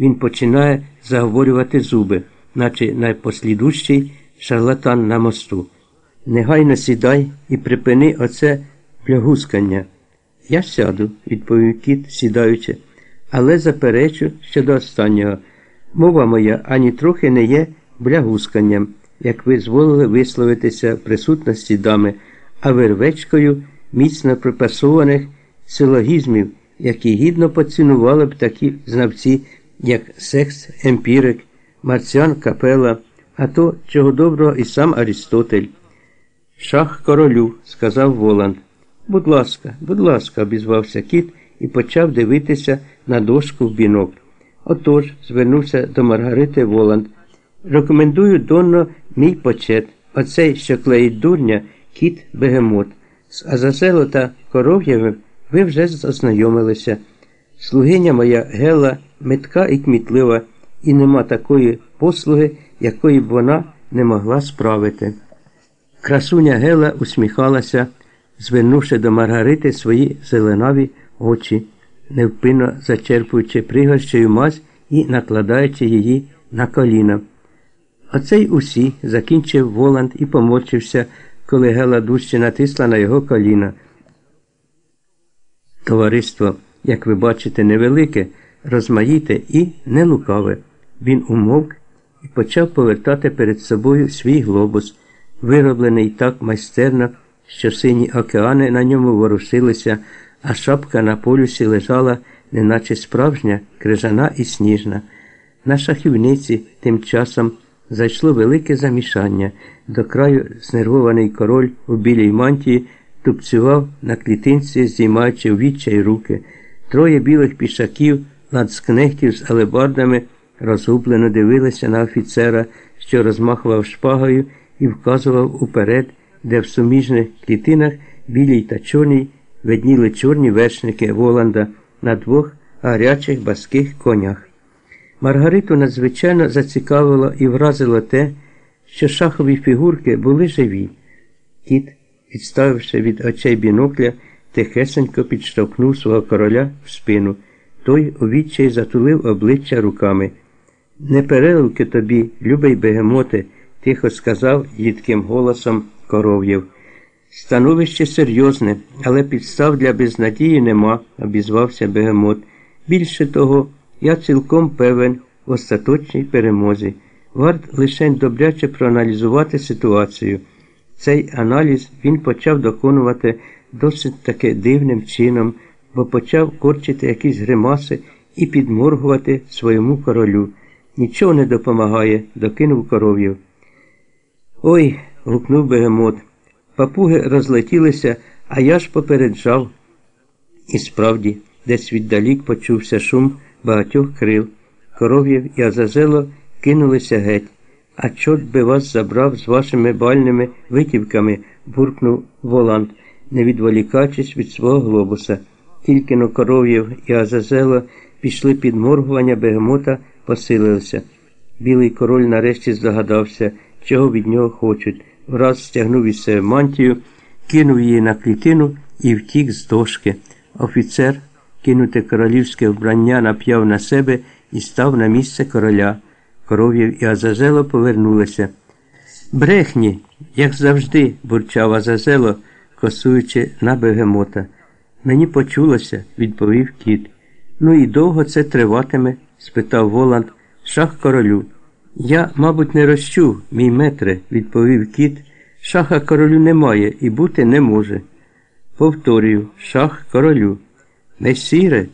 він починає заговорювати зуби, наче найпослідущий шарлатан на мосту. Негайно сідай і припини оце плягускання. Я сяду, відповів кіт, сідаючи, але заперечу щодо останнього. Мова моя ані трохи не є блягусканням, як ви зволили висловитися в присутності дами, а вервечкою міцно припасованих силогізмів, які гідно поцінували б такі знавці, як секс, емпірик, марціан Капела, а то, чого доброго, і сам Арістотель. Шах королю, сказав Воланд. Будь ласка, будь ласка, обізвався кіт і почав дивитися на дошку в бінок. Отож, звернувся до Маргарити Воланд. Рекомендую донно мій почет. Оцей, що клеїть дурня, кіт бегемот. З Азазело та Коров'євим ви вже ознайомилися. Слугиня моя Гела метка і кмітлива, і нема такої послуги, якої б вона не могла справити. Красуня Гела усміхалася, звернувши до Маргарити свої зеленаві очі, невпинно зачерпуючи пригощею мазь і накладаючи її на коліна. Оце й усі закінчив Воланд і поморчився, коли Гела дужче натисла на його коліна. Товариство, як ви бачите, невелике, розмаїте і не лукаве. Він умовк і почав повертати перед собою свій глобус, вироблений так майстерно, що сині океани на ньому ворушилися, а шапка на полюсі лежала, неначе справжня, крижана і сніжна. На шахівниці тим часом зайшло велике замішання. До краю знервований король у білій мантії тупцював на клітинці, здіймаючи в відчай руки. Троє білих пішаків, лацкнехтів з алебардами, розгублено дивилися на офіцера, що розмахував шпагою і вказував уперед, де в суміжних клітинах білій та чорній видніли чорні вершники Воланда на двох гарячих баских конях. Маргариту надзвичайно зацікавило і вразило те, що шахові фігурки були живі. Кіт, відставивши від очей бінокля, тихесенько підштовхнув свого короля в спину. Той у відчай затулив обличчя руками. Не переливки тобі, любий бегемоте, тихо сказав їдким голосом коров'єв. Становище серйозне, але підстав для безнадії нема, обізвався бегемот. Більше того, я цілком певен в остаточній перемозі. Варт лише добряче проаналізувати ситуацію. Цей аналіз він почав доконувати досить таки дивним чином, бо почав корчити якісь гримаси і підморгувати своєму королю. Нічого не допомагає, докинув коров'ю. Ой. гукнув бегемот. Папуги розлетілися, а я ж попереджав. І справді, десь віддалік почувся шум багатьох крил. Коров'єв і Азазело кинулися геть. А чорт би вас забрав з вашими бальними витівками, буркнув Воланд, не відволікаючись від свого глобуса. Тільки но коров'єв і Азазело пішли під моргування бегемота, посилилися. Білий король нарешті здогадався, чого від нього хочуть. Враз стягнув із себе мантію, кинув її на клітину і втік з дошки. Офіцер, кинуте королівське вбрання, нап'яв на себе і став на місце короля. Коров'єв і Азазело повернулися. Брехні, як завжди, бурчав Азазело, косуючи на бегемота. Мені почулося, відповів кіт. Ну і довго це триватиме? спитав Воланд, шах королю. Я, мабуть, не розчув, мій метре, відповів кіт. Шаха королю немає і бути не може. Повторюю, шах королю. Месіре,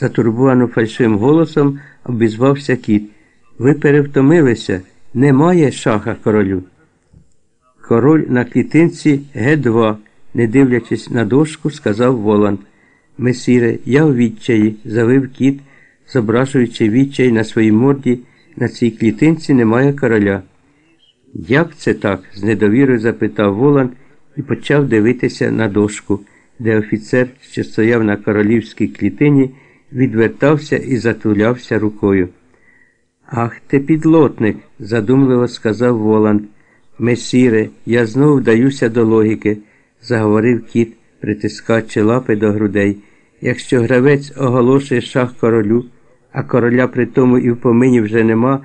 затурбовано фальшивим голосом обізвався кіт. Ви перевтомилися, немає шаха королю. Король на клітинці Г2, не дивлячись на дошку, сказав Воланд. Месіре, я в відчаї, завив кіт, зображуючи відчай на своїй морді, на цій клітинці немає короля. Як це так? з недовірою запитав Воланд і почав дивитися на дошку, де офіцер, що стояв на королівській клітині, відвертався і затулявся рукою. Ах ти підлотник, задумливо сказав Воланд. Месіре, я знову вдаюся до логіки, заговорив кіт, притискаючи лапи до грудей. Якщо гравець оголошує шах королю, а короля при тому і в помині вже нема,